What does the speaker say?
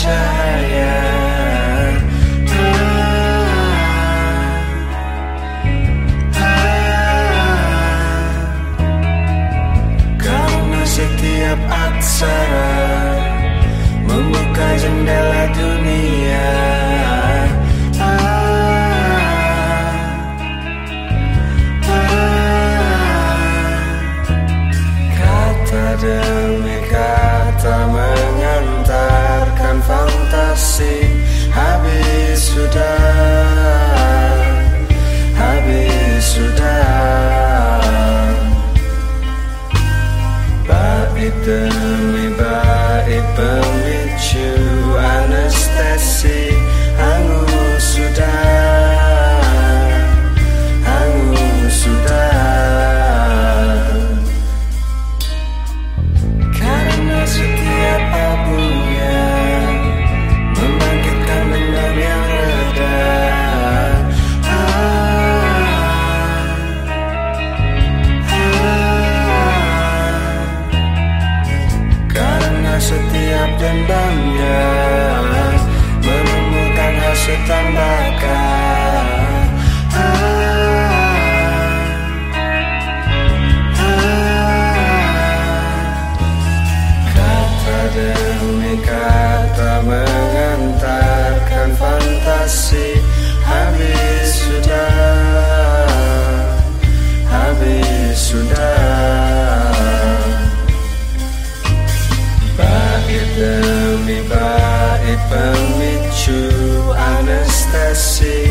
cahaya Karena setiap aksara Membuka jendela dunia. Kata demi kata Jangan fantasi. Habis sudah Habis sudah. Baik demi baik dan bangga Menemukan hasil tambahkan. Kata demi kata mengantarkan fantasi. Everybody burn with anesthesia